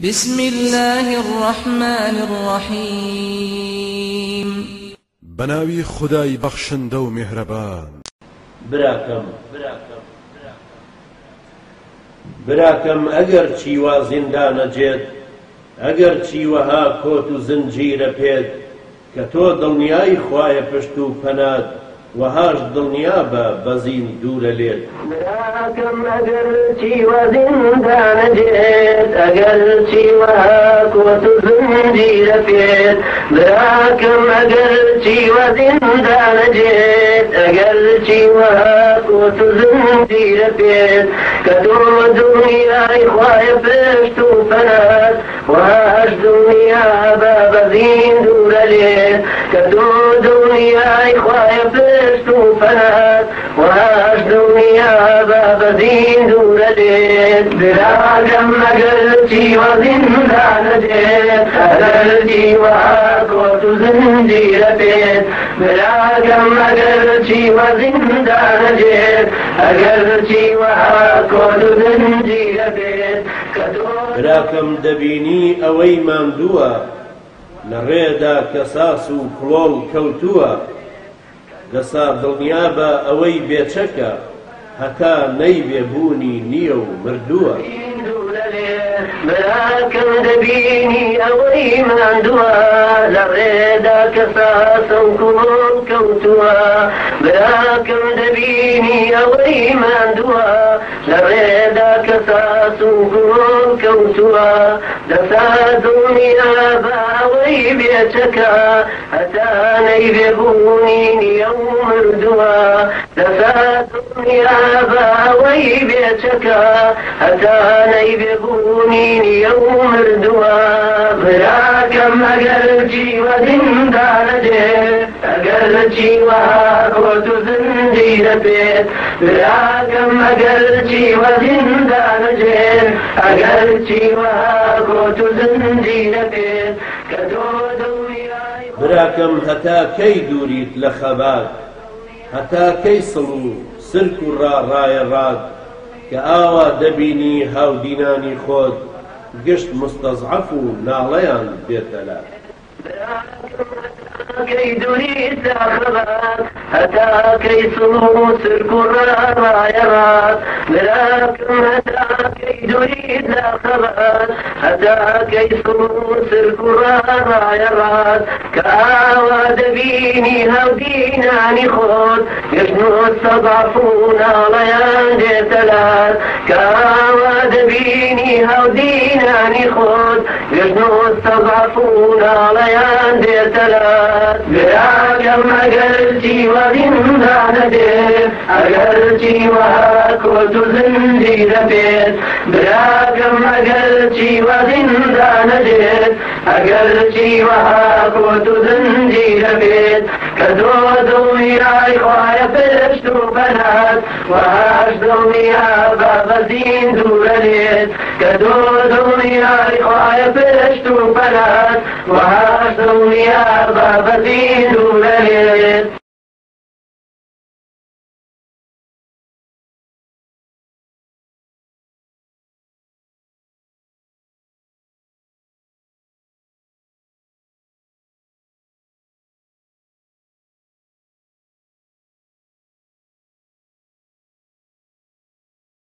بسم الله الرحمن الرحيم بناوي خداي بخشن دو مهربان براكم براكم اگر چیوا زندان جد اگر چیوها کوت و زنجیر پید که تو دنیای خواه پشتو پناد وهاج دنيا بزين دول ليل لكم أجلتي وزندان جيت أجلتي وهاك وتزندي لفيت لكم أجلتي وزندان جيت أجلتي وهاك وتزندي لفيت كدور دنيا إخوائي فشتو فنات ويطشت فنات وأجد نيابة بدين دون دين بلا جم قلتي وزندان دين أدلتي وعاقوة زنجير بيت بلا جم قلتي وزندان دين أقلتي وعاقوة زنجير بيت براکەم دەبینی ئەوەی مامدووە لە ڕێدا کە ساس و کڵۆڵ کەوتووە کەسا دڵنیا بە ئەوەی بێچەکە هەتا نەیبێ بوونی نییە و مردووە براکەم دەبینی ئەوەی مادووە لە ڕێدا کەسا سەکوڵۆم کەوتووە براکەم دەبینی ئەوەی مادووە لە ڕێدا کەسا سوگوۆ شكوتها دفادوني آباوي بأتكا أتاني ببوني يوم الدوا دفادوني آباوي بأتكا أتاني ببوني يوم الدوا براكم أقرجي ودين جیوان و تو زندیرە بێت براگەم ئەگەر جیوە زیندانەجێن ئەگەر جیوە بۆ تو زندیرە بێت کە تۆ براکەم هەتا کەی دووریت لە خەبات هەتا کەی سڵ و سرک و ڕاڕایە ڕات کە ئاوا دەبینی هاودینانی خۆت گشت مستەزعف و ناڵەیان بێتەلا. كيدني ساخرات أتى كي سلوس الكرة رايرات لكن أتى كيدني ساخرات أتى كي سلوس الكرة رايرات كأواد بيني هودينا نخون يشنو الصبع فونا ليان جتلات كأواد تضعفون عليان ديتلات براكم أجرتي ومن بعد بيت أجرتي وهاكوت زندي لبيت براكم أجرتي ومن بعد بيت أجرتي وهاكوت زندي لبيت فدودوا يا إخواني فرشتوا بنات وهاجدوا يا بابا زين دولانيت كدودوا يا إخواني فرشتوا بنات وهاجدوا يا بابا زين دولانيت